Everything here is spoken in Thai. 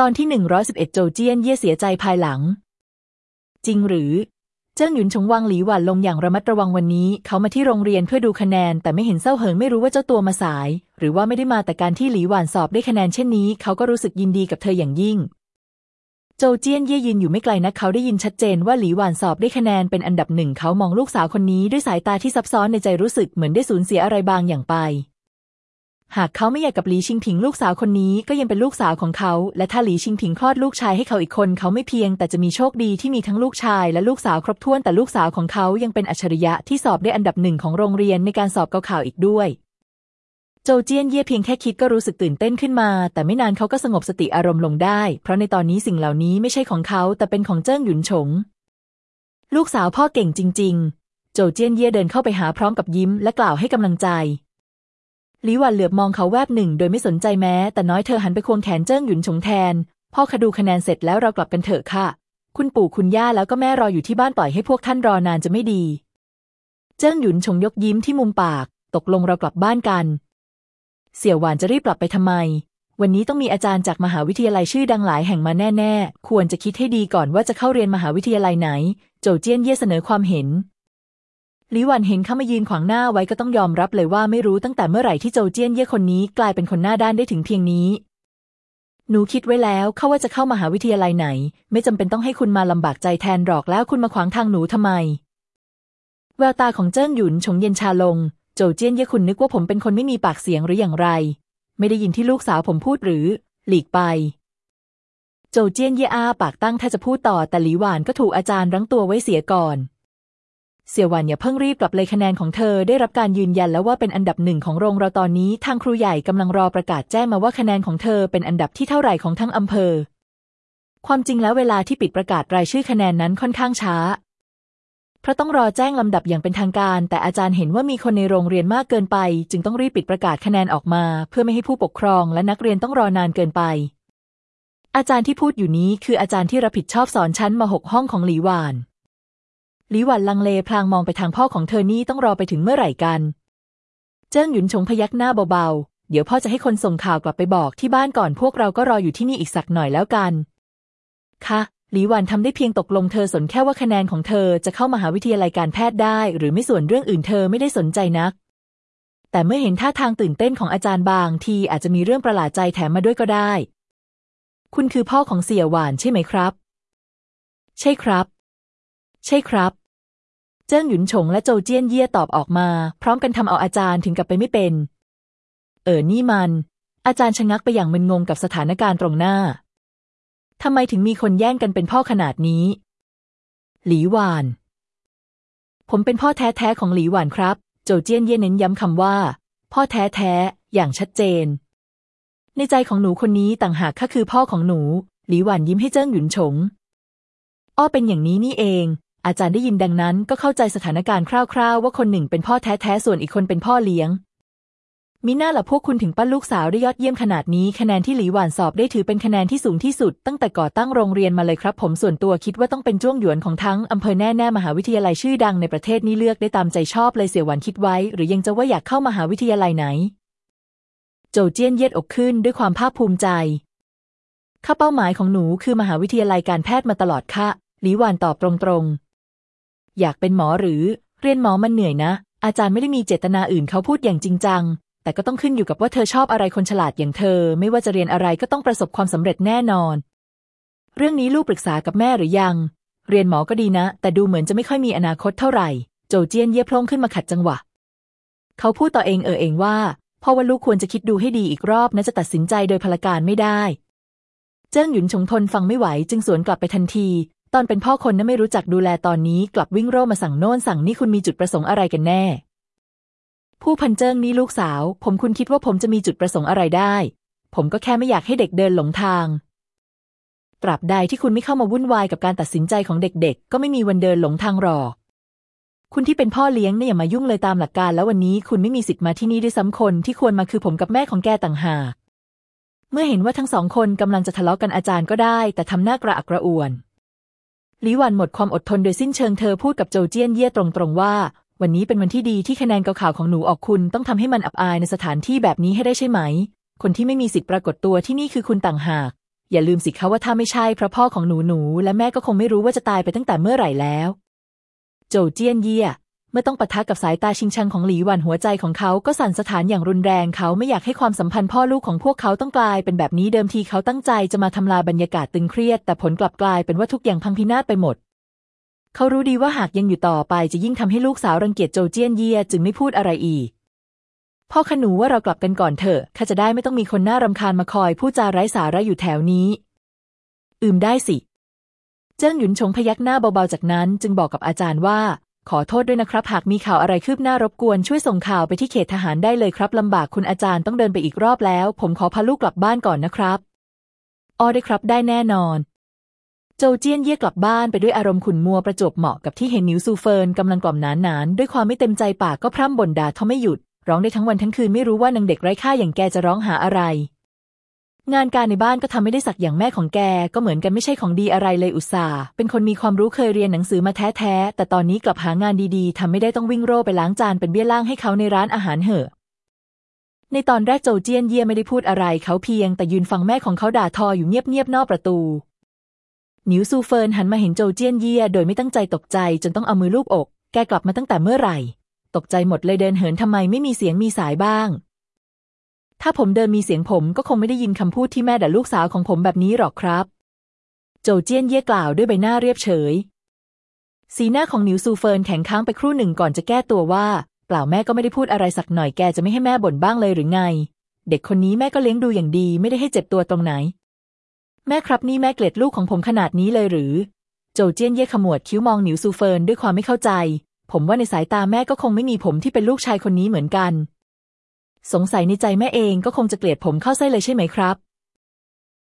ตอนที่หนึ่งร้อยสิบเอ็ดโจเจี้ยนเย่เสียใจภายหลัง จริงหรือ เจิ้งหยุนชงวางหลีหวันลงอย่างระมัดระวังวันนี้ เขามาที่โรงเรียนเพื่อดูคะแนน แต่ไม่เห็นเศร้าเหิงไม่รู้ว่าเจ้าตัวมาสาย หรือว่าไม่ได้มาแต่การที่หลีหวันสอบได้คะแนนเช่นนี้ เขาก็รู้สึกยินดีกับเธออย่างยิ่ง โจเจี้ยนเย่ยืนอยู่ไม่ไกลนักเขาได้ยินชัดเจนว่าหลีหวานสอบได้คะแนนเป็นอันดับหนึ่งเขามองลูกสาวคนนี้ด้วยสายตาที่ซับซ้อนในใจรู้สึกเหมือนได้สูญเสียอะไรบางอย่างไป หากเขาไม่อยากกับหลีชิงผิงลูกสาวคนนี้ก็ยังเป็นลูกสาวของเขา และถ้าหลีชิงผิงคลอดลูกชายให้เขาอีกคน เขาไม่เพียง แต่จะมีโชคดีที่มีทั้งลูกชายและลูกสาวครบถ้วนแต่ลูกสาวของเขายังเป็นอัจฉริยะที่สอบได้อันดับหนึ่งของโรงเรียนในการสอบเกาข่าวอีกด้วยโจเจี้ยนเย่เพียงแค่คิดก็รู้สึกตื่นเต้นขึ้นมา แต่ไม่นานเขาก็สงบสติอารมณ์ลงได้ เพราะในตอนนี้สิ่งเหล่านี้ไม่ใช่ของเขาแต่เป็นของเจิ้งหยุนฉง ลูกสาวพ่อเก่งจริง ๆ โจเจี้ยนเย่เดินเข้าไปหาพร้อมกับยิ้มและกล่าวให้กำลังใจ หลีหวันเหลือบมองเขาแวบหนึ่งโดยไม่สนใจแม้ แต่น้อยเธอหันไปควงแขนเจิ้งหยุนฉงแทน พ่อคดูคะแนนเสร็จแล้วเรากลับกันเถอะค่ะ คุณปู่คุณย่าแล้วก็แม่รออยู่ที่บ้านปล่อยให้พวกท่านรอนานจะไม่ดี เจิ้งหยุนฉงยกยิ้มที่มุมปาก ตกลงเรากลับบ้านกัน เสี่ยวหวานจะรีบกลับไปทำไม วันนี้ต้องมีอาจารย์จากมหาวิทยาลัยชื่อดังหลายแห่งมาแน่ ๆ ควรจะคิดให้ดีก่อนว่าจะเข้าเรียนมหาวิทยาลัยไหน โจเจี้ยนเย่เสนอความเห็น หลิหวันเห็นเขามายืนขวางหน้าไว้ก็ต้องยอมรับเลยว่าไม่รู้ตั้งแต่เมื่อไหร่ที่โจเจี้ยนเย่คนนี้กลายเป็นคนหน้าด้านได้ถึงเพียงนี้ หนูคิดไว้แล้วเขาว่าจะเข้ามาหาวิทยาลัยไหน ไม่จำเป็นต้องให้คุณมาลำบากใจแทนหรอกแล้วคุณมาขวางทางหนูทำไม แววตาของเจิ้งหยุนชงเย็นชาลง โจเจี้ยนเย่คุณนึกว่าผมเป็นคนไม่มีปากเสียงหรืออย่างไร ไม่ได้ยินที่ลูกสาวผมพูดหรือ หลีกไป โจเจี้ยนเย่อาปากตั้งถ้าจะพูดต่อแต่หลีหวานก็ถูกอาจารย์รั้งตัวไว้เสียก่อน เสี่ยวหวันอย่าเพิ่งรีบกลับเลยคะแนนของเธอได้รับการยืนยันแล้วว่าเป็นอันดับหนึ่งของโรงเราตอนนี้ ทางครูใหญ่กำลังรอประกาศแจ้งมาว่าคะแนนของเธอเป็นอันดับที่เท่าไหร่ของทั้งอำเภอ ความจริงแล้วเวลาที่ปิดประกาศรายชื่อคะแนนนั้นค่อนข้างช้า เพราะต้องรอแจ้งลำดับอย่างเป็นทางการ แต่อาจารย์เห็นว่ามีคนในโรงเรียนมากเกินไป จึงต้องรีบปิดประกาศคะแนนออกมา เพื่อไม่ให้ผู้ปกครองและนักเรียนต้องรอนานเกินไป อาจารย์ที่พูดอยู่นี้คืออาจารย์ที่รับผิดชอบสอนชั้นมาหกห้องของหลีหวาน หลีหวันลังเลพลางมองไปทางพ่อของเธอนี่ต้องรอไปถึงเมื่อไหร่กัน เจิ้งหยุนชงพยักหน้าเบาๆ เดี๋ยวพ่อจะให้คนส่งข่าวกลับไปบอกที่บ้านก่อนพวกเราก็รออยู่ที่นี่อีกสักหน่อยแล้วกัน ค่ะหลีหวันทำได้เพียงตกลงเธอสนแค่ว่าคะแนนของเธอจะเข้ามาหาวิทยาลัยการแพทย์ได้ หรือไม่ส่วนเรื่องอื่นเธอไม่ได้สนใจนัก แต่เมื่อเห็นท่าทางตื่นเต้นของอาจารย์บางทีอาจจะมีเรื่องประหลาดใจแถมมาด้วยก็ได้ คุณคือพ่อของเสี่ยหวานใช่ไหมครับ ใช่ครับ ใช่ครับ เจิ้งหยุนฉงและโจเจี้ยนเย่ตอบออกมา พร้อมกันทำเอาอาจารย์ถึงกับไปไม่เป็น เออนี่มัน อาจารย์ชะงักไปอย่างมึนงงกับสถานการณ์ตรงหน้าทำไมถึงมีคนแย่งกันเป็นพ่อขนาดนี้ หลีหวาน ผมเป็นพ่อแท้ๆของหลีหวานครับ โจเจี้ยนเย่เน้นย้ำคำว่า พ่อแท้ๆอย่างชัดเจน ในใจของหนูคนนี้ต่างหากข้าคือพ่อของหนู หลีหวานยิ้มให้เจิ้งหยุนฉงอ้อเป็นอย่างนี้นี่เอง อาจารย์ได้ยินดังนั้นก็เข้าใจสถานการณ์คร่าวๆ ว่าคนหนึ่งเป็นพ่อแท้ๆ ส่วนอีกคนเป็นพ่อเลี้ยง มิน่าล่ะพวกคุณถึงปั้นลูกสาวได้ยอดเยี่ยมขนาดนี้ คะแนนที่หลีหวานสอบได้ถือเป็นคะแนนที่สูงที่สุด ตั้งแต่ก่อตั้งโรงเรียนมาเลยครับ ผมส่วนตัวคิดว่าต้องเป็นจ้วงหยวนของทั้งอำเภอแน่ๆมหาวิทยาลัยชื่อดังในประเทศนี้เลือกได้ตามใจชอบเลยเสี่ยหวันคิดไว้ หรือยังจะว่าอยากเข้ามหาวิทยาลัยไหน โจเจี้ยนเย็ดอกขึ้นด้วยความภาคภูมิใจข้าเป้าหมายของหนูคือมหาวิทยาลัยการแพทย์มาตลอดค่ะหลีหวานตอบตรงๆ อยากเป็นหมอหรือ เรียนหมอมันเหนื่อยนะ อาจารย์ไม่ได้มีเจตนาอื่นเขาพูดอย่างจริงจัง แต่ก็ต้องขึ้นอยู่กับว่าเธอชอบอะไรคนฉลาดอย่างเธอ ไม่ว่าจะเรียนอะไรก็ต้องประสบความสำเร็จแน่นอน เรื่องนี้ลูกปรึกษากับแม่หรือยัง เรียนหมอก็ดีนะ แต่ดูเหมือนจะไม่ค่อยมีอนาคตเท่าไหร่ โจเจี้ยนเย่พลงขึ้นมาขัดจังหวะ เขาพูดต่อเองเออเองว่าพ่อว่าลูกควรจะคิดดูให้ดีอีกรอบนะจะตัดสินใจโดยพลการไม่ได้ เจิ้งหยุนชงทนฟังไม่ไหวจึงสวนกลับไปทันที ตอนเป็นพ่อคนนั้นไม่รู้จักดูแลตอนนี้กลับวิ่งโร่มาสั่งโน่นสั่งนี่คุณมีจุดประสงค์อะไรกันแน่ ผู้พันเจิ้งนี่ลูกสาว ผมคุณคิดว่าผมจะมีจุดประสงค์อะไรได้ ผมก็แค่ไม่อยากให้เด็กเดินหลงทาง ตราบใดที่คุณไม่เข้ามาวุ่นวายกับการตัดสินใจของเด็กๆ ก็ไม่มีวันเดินหลงทางหรอกคุณที่เป็นพ่อเลี้ยงเนี่ยอย่ามายุ่งเลยตามหลักการ แล้ววันนี้คุณไม่มีสิทธิ์มาที่นี่ด้วยซ้ำคนที่ควรมาคือผมกับแม่ของแกต่างหาก เมื่อเห็นว่าทั้งสองคนกำลังจะทะเลาะกันอาจารย์ก็ได้ แต่ทำหน้ากระอักกระอ่วน ลิวันหมดความอดทนโดยสิ้นเชิงเธอพูดกับโจเจี้ยนเย่ตรงๆว่า วันนี้เป็นวันที่ดีที่คะแนนเกาข่าวของหนูออกคุณต้องทำให้มันอับอายในสถานที่แบบนี้ให้ได้ใช่ไหม คนที่ไม่มีสิทธิ์ปรากฏตัวที่นี่คือคุณต่างหาก อย่าลืมสิคะว่าถ้าไม่ใช่เพราะพ่อของหนูหนู และแม่ก็คงไม่รู้ว่าจะตายไปตั้งแต่เมื่อไหร่แล้ว โจเจี้ยนเย่ มื่อต้องปะทะกับสายตาชิงชังของหลีหวันหัวใจของเขาก็สั่นสะท้านอย่างรุนแรงเขาไม่อยากให้ความสัมพันธ์พ่อลูกของพวกเขาต้องกลายเป็นแบบนี้เดิมทีเขาตั้งใจจะมาทำลายบรรยากาศตึงเครียด แต่ผลกลับกลายเป็นว่าทุกอย่างพังพินาศไปหมด เขารู้ดีว่าหากยังอยู่ต่อไปจะยิ่งทำให้ลูกสาวรังเกียจโจเจี้ยนเยียจึงไม่พูดอะไรอีกพ่อขนูว่าเรากลับกันก่อนเถอะข้าจะได้ไม่ต้องมีคนน่ารำคาญมาคอยพูดจาไร้สาระอยู่แถวนี้ อืมได้สิ เจิ้งหยุนชงพยักหน้าเบาๆจากนั้น จึงบอกกับอาจารย์ว่า ขอโทษด้วยนะครับ หากมีข่าวอะไรคืบหน้ารบกวนช่วยส่งข่าวไปที่เขตทหารได้เลยครับลำบากคุณอาจารย์ต้องเดินไปอีกรอบแล้ว ผมขอพาลูกกลับบ้านก่อนนะครับอ๋อได้ครับได้แน่นอน โจเจี้ยนเย่ยกลับบ้านไปด้วยอารมณ์ขุ่นมัวประจวบเหมาะกับที่เห็นหนิวซูเฟินกำลังกล่อมหนานหนานด้วยความไม่เต็มใจปากก็พร่ำบ่นด่าเขาไม่หยุด ร้องได้ทั้งวันทั้งคืนไม่รู้ว่านางเด็กไร้ค่าอย่างแกจะร้องหาอะไร งานการในบ้านก็ทำไม่ได้สักอย่างแม่ของแก ก็เหมือนกันไม่ใช่ของดีอะไรเลยอุตส่าห์เป็นคนมีความรู้เคยเรียนหนังสือมาแท้ๆแต่ตอนนี้กลับหางานดีๆทำไม่ได้ต้องวิ่งโร่ไปล้างจานเป็นเบี้ยล่างให้เขาในร้านอาหารเหอะในตอนแรกโจเจียนเย่ไม่ได้พูดอะไร เขาเพียงแต่ยืนฟังแม่ของเขาด่าทออยู่เงียบๆนอกประตูหนิวซูเฟินหันมาเห็นโจเจียนเย่โดยไม่ตั้งใจตกใจจนต้องเอามือลูบอก แกกลับมาตั้งแต่เมื่อไหร่ ตกใจหมดเลยเดินเหินทำไมไม่มีเสียงมีสายบ้าง ถ้าผมเดินมีเสียงผมก็คงไม่ได้ยินคำพูดที่แม่ด่าลูกสาวของผมแบบนี้หรอกครับ โจเจี้ยนเย่กล่าวด้วยใบหน้าเรียบเฉย สีหน้าของหนิวซูเฟินแข็งค้างไปครู่หนึ่งก่อนจะแก้ตัวว่า เปล่าแม่ก็ไม่ได้พูดอะไรสักหน่อยแกจะไม่ให้แม่บ่นบ้างเลยหรือไง เด็กคนนี้แม่ก็เลี้ยงดูอย่างดีไม่ได้ให้เจ็บตัวตรงไหน แม่ครับนี่แม่เกลียดลูกของผมขนาดนี้เลยหรือ โจเจี้ยนเย่ขมวดคิ้วมองหนิวซูเฟินด้วยความไม่เข้าใจ ผมว่าในสายตาแม่ก็คงไม่มีผมที่เป็นลูกชายคนนี้เหมือนกัน สงสัยในใจแม่เองก็คงจะเกลียดผมเข้าไส้เลยใช่ไหมครับ